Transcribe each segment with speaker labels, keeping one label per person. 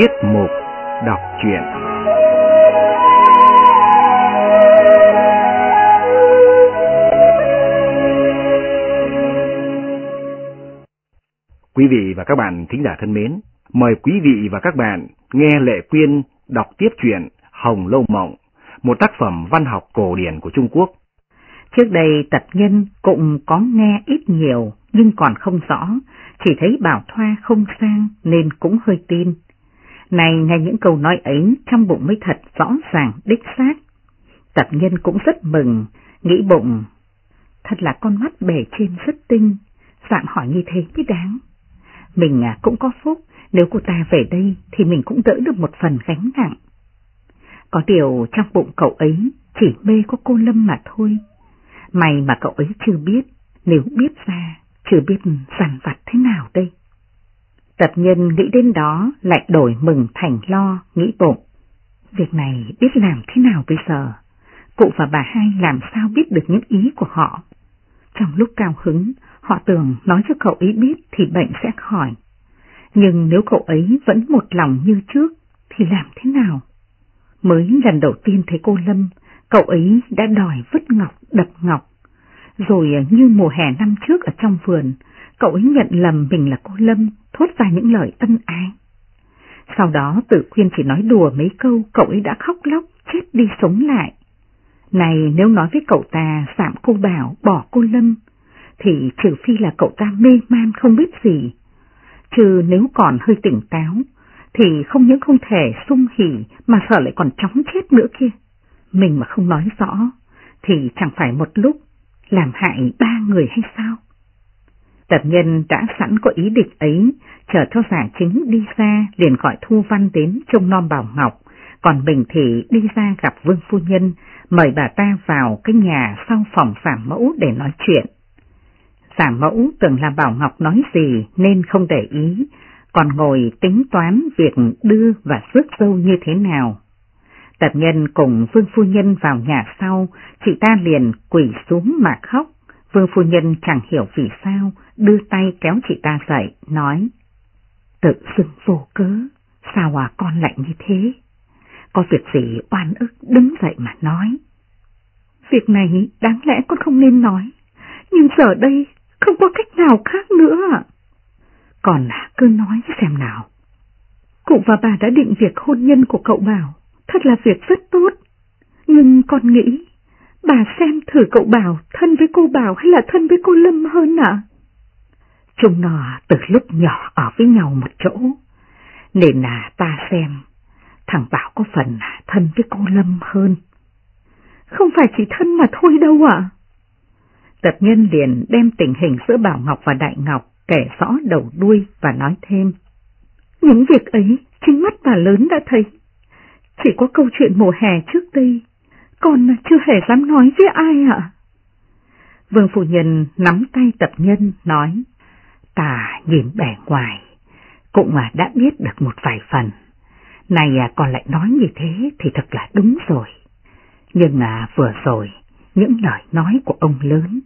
Speaker 1: Tiết mục đọc truyện Quý vị và các bạn thính giả thân mến, mời quý vị và các bạn nghe Lệ Quyên đọc tiếp truyện Hồng Lâu Mộng, một tác phẩm văn học cổ điển của Trung Quốc.
Speaker 2: Trước đây tập nhân cũng có nghe ít nhiều nhưng còn không rõ, chỉ thấy Bảo Thoa không sang nên cũng hơi tin. Này nghe những câu nói ấy trong bụng mới thật rõ ràng đích xác. Tập nhân cũng rất mừng, nghĩ bụng, thật là con mắt bề trên rất tinh, dạng hỏi như thế mới đáng. Mình à, cũng có phúc, nếu cô ta về đây thì mình cũng đỡ được một phần gánh nặng. Có điều trong bụng cậu ấy chỉ mê có cô Lâm mà thôi. May mà cậu ấy chưa biết, nếu biết ra, chưa biết sàn vặt thế nào đây. Tập nhân nghĩ đến đó lại đổi mừng thành lo, nghĩ bụng. Việc này biết làm thế nào bây giờ? Cụ và bà hai làm sao biết được những ý của họ? Trong lúc cao hứng, họ tưởng nói cho cậu ấy biết thì bệnh sẽ khỏi. Nhưng nếu cậu ấy vẫn một lòng như trước thì làm thế nào? Mới lần đầu tiên thấy cô Lâm, cậu ấy đã đòi vứt ngọc, đập ngọc. Rồi như mùa hè năm trước ở trong vườn, cậu ấy nhận lầm mình là cô Lâm, thốt ra những lời ân ái. Sau đó tự khuyên chỉ nói đùa mấy câu, cậu ấy đã khóc lóc, chết đi sống lại. Này nếu nói với cậu ta giảm cô Bảo bỏ cô Lâm, thì trừ phi là cậu ta mê man không biết gì. Trừ nếu còn hơi tỉnh táo, thì không những không thể sung hỉ mà sợ lại còn chóng chết nữa kia. Mình mà không nói rõ, thì chẳng phải một lúc làm hại ba người hay sao? Tập nhân đã sẵn có ý định ấy, chờ cho giả chính đi ra liền gọi Thu Văn đến trông non Bảo Ngọc, còn mình thì đi ra gặp Vương Phu Nhân, mời bà ta vào cái nhà sau phòng giả mẫu để nói chuyện. Giả mẫu tưởng là Bảo Ngọc nói gì nên không để ý, còn ngồi tính toán việc đưa và rước dâu như thế nào. Tập nhân cùng Vương Phu Nhân vào nhà sau, chị ta liền quỳ xuống mà khóc. Vương Phu Nhân chẳng hiểu vì sao, đưa tay kéo chị ta dậy, nói, tự xưng vô cớ, sao à con lại như thế? Có việc gì oan ức đứng dậy mà nói. Việc này đáng lẽ con không nên nói, nhưng giờ đây không có cách nào khác nữa. Còn à, cứ nói xem nào. Cụ và bà đã định việc hôn nhân của cậu Bảo, thật là việc rất tốt. Nhưng con nghĩ, bà xem thử cậu Bảo thân với cô Bảo hay là thân với cô Lâm hơn ạ? Chúng nó từ lúc nhỏ ở với nhau một chỗ, nên là ta xem, thằng Bảo có phần thân với cô Lâm hơn. Không phải chỉ thân mà thôi đâu ạ. Tập nhân liền đem tình hình giữa Bảo Ngọc và Đại Ngọc kể rõ đầu đuôi và nói thêm. Những việc ấy chính mắt bà lớn đã thấy. Chỉ có câu chuyện mùa hè trước đây, con chưa hề dám nói với ai ạ. Vương Phụ Nhân nắm tay tập nhân nói, ta nhìn bề ngoài, cũng mà đã biết được một vài phần. Này à, còn lại nói như thế thì thật là đúng rồi. Nhưng à, vừa rồi, những lời nói của ông lớn,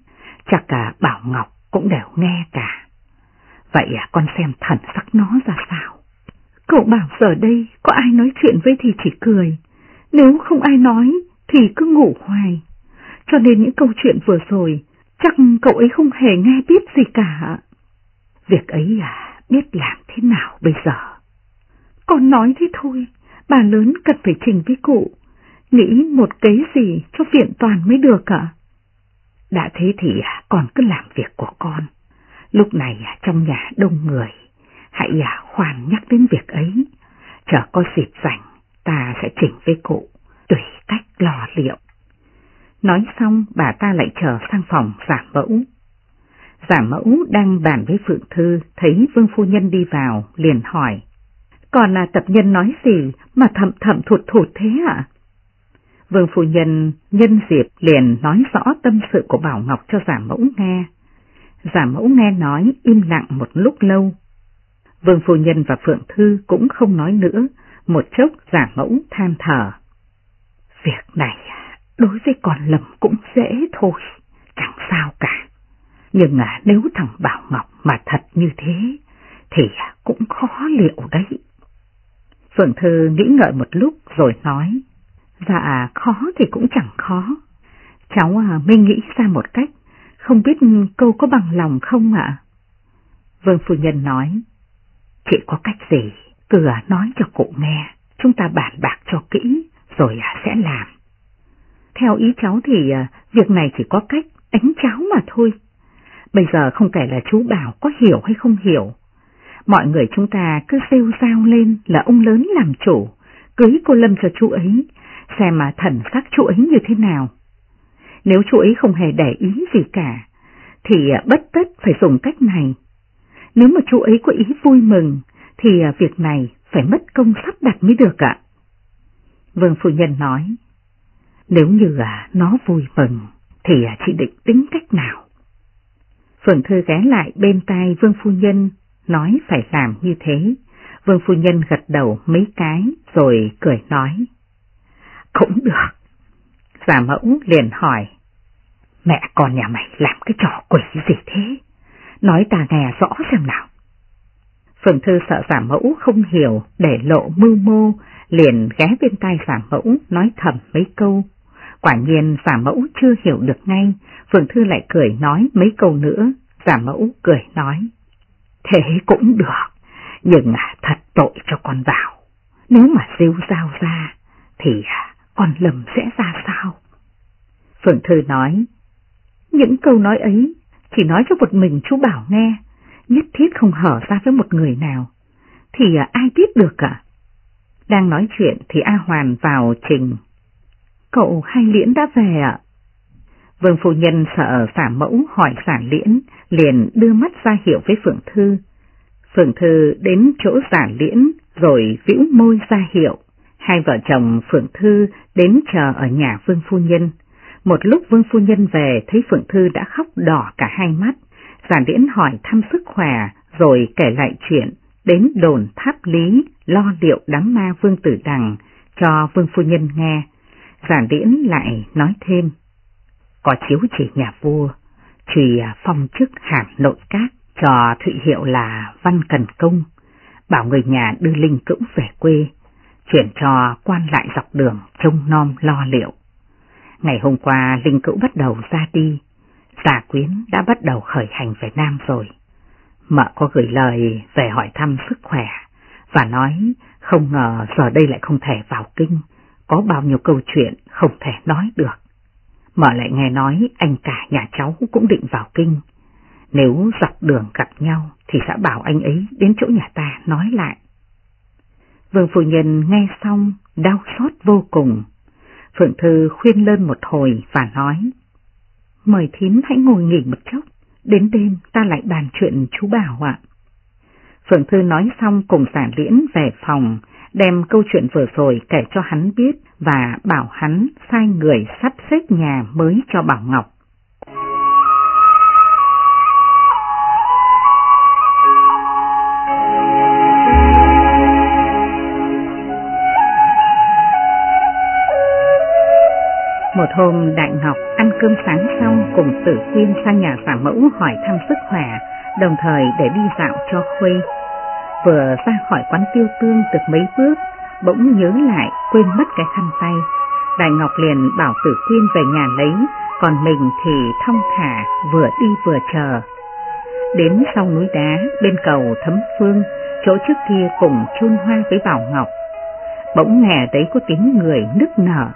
Speaker 2: chắc cả Bảo Ngọc cũng đều nghe cả. Vậy à, con xem thần sắc nó ra sao? Cậu bảo giờ đây có ai nói chuyện với thì chỉ cười, nếu không ai nói thì cứ ngủ hoài. Cho nên những câu chuyện vừa rồi, chắc cậu ấy không hề nghe biết gì cả. Việc ấy à, biết làm thế nào bây giờ? Con nói thế thôi, bà lớn cần phải trình với cụ, nghĩ một kế gì cho viện toàn mới được ạ. Đã thế thì à, con cứ làm việc của con. Lúc này à, trong nhà đông người, hãy à, khoan nhắc đến việc ấy. Chờ có dịp rảnh, ta sẽ chỉnh với cụ, tùy cách lo liệu. Nói xong bà ta lại trở sang phòng giảm mẫu giả mẫu đang bàn với Phượng Thư, thấy Vương Phu Nhân đi vào, liền hỏi. Còn là tập nhân nói gì mà thầm thầm thụt thụt thế ạ? Vương Phu Nhân nhân dịp liền nói rõ tâm sự của Bảo Ngọc cho giả mẫu nghe. Giả mẫu nghe nói im lặng một lúc lâu. Vương Phu Nhân và Phượng Thư cũng không nói nữa, một chốc giả mẫu than thở. Việc này đối với con lầm cũng dễ thôi, chẳng sao cả. Nhưng à, nếu thằng Bảo Ngọc mà thật như thế, thì à, cũng khó liệu đấy. Phượng Thư nghĩ ngợi một lúc rồi nói, dạ khó thì cũng chẳng khó. Cháu à, mới nghĩ ra một cách, không biết cô có bằng lòng không ạ? Vương Phu Nhân nói, chị có cách gì, cứ à, nói cho cụ nghe, chúng ta bàn bạc cho kỹ, rồi à, sẽ làm. Theo ý cháu thì à, việc này chỉ có cách đánh cháu mà thôi. Bây giờ không kể là chú Bảo có hiểu hay không hiểu. Mọi người chúng ta cứ rêu rao lên là ông lớn làm chủ, cưới cô Lâm cho chú ấy, xem mà thần sắc chú ấy như thế nào. Nếu chú ấy không hề để ý gì cả, thì à, bất tất phải dùng cách này. Nếu mà chú ấy có ý vui mừng, thì à, việc này phải mất công sắp đặt mới được ạ. Vương Phu Nhân nói, nếu như à, nó vui mừng, thì chị định tính cách nào? Phượng Thư ghé lại bên tai Vương Phu Nhân, nói phải làm như thế. Vương Phu Nhân gật đầu mấy cái, rồi cười nói. Cũng được. Giả mẫu liền hỏi, mẹ con nhà mày làm cái trò quỷ gì thế? Nói ta nghe rõ xem nào. Phượng Thư sợ giả mẫu không hiểu để lộ mưu mô, liền ghé bên tai giả mẫu nói thầm mấy câu. Quả nhiên giả mẫu chưa hiểu được ngay, Phượng Thư lại cười nói mấy câu nữa, giả mẫu cười nói. Thế cũng được, nhưng thật tội cho con vào. Nếu mà rêu rao ra, thì à, con lầm sẽ ra sao? Phượng Thư nói, những câu nói ấy chỉ nói cho một mình chú Bảo nghe, nhất thiết không hở ra với một người nào, thì à, ai biết được cả. Đang nói chuyện thì A Hoàn vào trình. Cậu hai liễn đã về ạ. Vương phu nhân sợ xả mẫu hỏi giả liễn, liền đưa mắt ra hiệu với Phượng Thư. Phượng Thư đến chỗ giả liễn rồi vĩu môi ra hiệu. Hai vợ chồng Phượng Thư đến chờ ở nhà Vương Phu Nhân. Một lúc Vương Phu Nhân về thấy Phượng Thư đã khóc đỏ cả hai mắt. Giả liễn hỏi thăm sức khỏe rồi kể lại chuyện đến đồn tháp lý lo liệu đám ma Vương Tử Đằng cho Vương Phu Nhân nghe. Giả liễn lại nói thêm, có chiếu chỉ nhà vua, trùy à, phong chức hàm nội các cho Thụy Hiệu là Văn Cần Công, bảo người nhà đưa Linh Cữu về quê, chuyển cho quan lại dọc đường trông nom lo liệu. Ngày hôm qua Linh Cữu bắt đầu ra đi, Giả Quyến đã bắt đầu khởi hành về Nam rồi. Mợ có gửi lời về hỏi thăm sức khỏe và nói không ngờ giờ đây lại không thể vào kinh, có bao nhiêu câu chuyện không thể nói được mà lại nghe nói anh cả nhà cháu cũng định vào kinh, nếu dọc đường gặp nhau thì sẽ bảo anh ấy đến chỗ nhà ta nói lại. Vương Phu Nhân nghe xong đau xót vô cùng. Phượng Thư khuyên lên một hồi và nói, mời thím hãy ngồi nghỉ một chút, đến đêm ta lại bàn chuyện chú Bảo ạ. Phượng Thư nói xong cùng giả liễn về phòng, đem câu chuyện vừa rồi kể cho hắn biết và bảo hắn sai người sắp xếp nhà mới cho Bảo Ngọc. Một hôm Đại Ngọc ăn cơm sáng xong cùng Tử Quyên sang nhà giả mẫu hỏi thăm sức khỏe, đồng thời để đi dạo cho Khuê. Vừa ra khỏi quán tiêu tương được mấy bước, bỗng nhớ lại quên mất cái khăn tay. Đại Ngọc liền bảo Tử Quyên về nhà lấy, còn mình thì thong thả vừa đi vừa chờ. Đến sau núi đá bên cầu Thấm Phương, chỗ trước kia cùng chôn hoa với Bảo Ngọc. Bỗng nghe thấy có tiếng người nức nở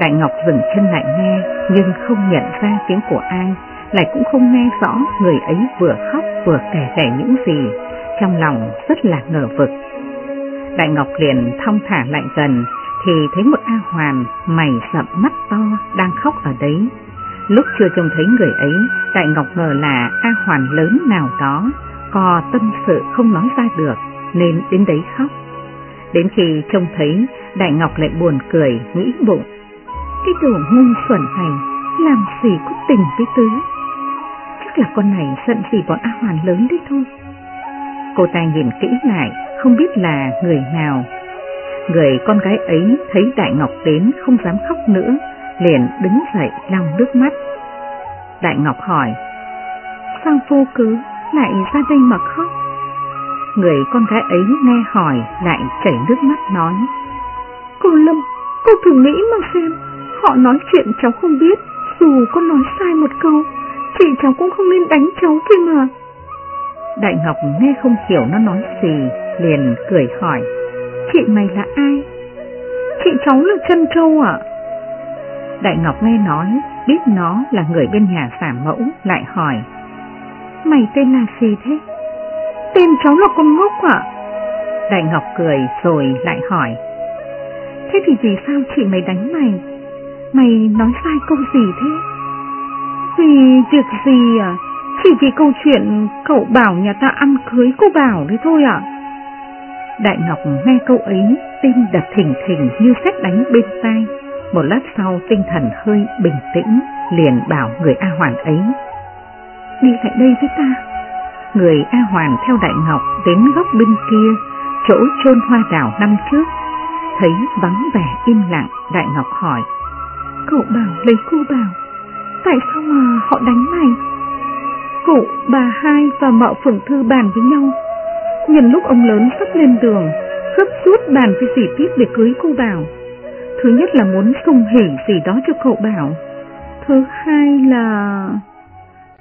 Speaker 2: Đại Ngọc dừng chân lại nghe nhưng không nhận ra tiếng của ai, lại cũng không nghe rõ người ấy vừa khóc vừa kể lể những gì, trong lòng rất là ngờ vực. Đại Ngọc liền thong thả lại gần thì thấy một A Hoàn mày sậm mắt to đang khóc ở đấy. Lúc chưa trông thấy người ấy, Đại Ngọc ngờ là A Hoàn lớn nào đó, co tâm sự không nói ra được nên đến đấy khóc. Đến khi trông thấy, Đại Ngọc lại buồn cười, nghĩ bụng cái đồ ngu xuẩn này làm gì có tình với tứ. Chắc là con này giận gì bọn A Hoàn lớn đấy thôi. Cô ta nhìn kỹ lại, không biết là người nào. Người con gái ấy thấy Đại Ngọc đến không dám khóc nữa, liền đứng dậy lau nước mắt. Đại Ngọc hỏi, sao vô cứ lại ra đây mà khóc? Người con gái ấy nghe hỏi lại chảy nước mắt nói. Cô Lâm, cô thử nghĩ mà xem, họ nói chuyện cháu không biết, dù con nói sai một câu, chị cháu cũng không nên đánh cháu kia mà. Đại Ngọc nghe không hiểu nó nói gì, liền cười hỏi, chị mày là ai? Chị cháu là chân trâu ạ. Đại Ngọc nghe nói, biết nó là người bên nhà xả mẫu, lại hỏi, mày tên là gì thế? Tên cháu là con ngốc ạ. Đại Ngọc cười rồi lại hỏi, thế thì vì sao chị mày đánh mày? Mày nói sai câu gì thế? Vì việc gì à? Chỉ vì câu chuyện cậu bảo nhà ta ăn cưới cô Bảo đấy thôi ạ. Đại Ngọc nghe câu ấy, tim đập thình thình như xét đánh bên tai. Một lát sau tinh thần hơi bình tĩnh, liền bảo người A Hoàn ấy. Đi lại đây với ta. Người A Hoàn theo Đại Ngọc đến góc bên kia, chỗ chôn hoa đào năm trước. Thấy vắng vẻ im lặng, Đại Ngọc hỏi. Cậu bảo lấy cô Bảo, tại sao mà họ đánh mày? Cụ, bà hai và mợ phượng thư bàn với nhau. Nhân lúc ông lớn sắp lên đường, gấp rút bàn với dì tiếp để cưới cô Bảo. Thứ nhất là muốn sung hỉ gì đó cho cậu Bảo. Thứ hai là...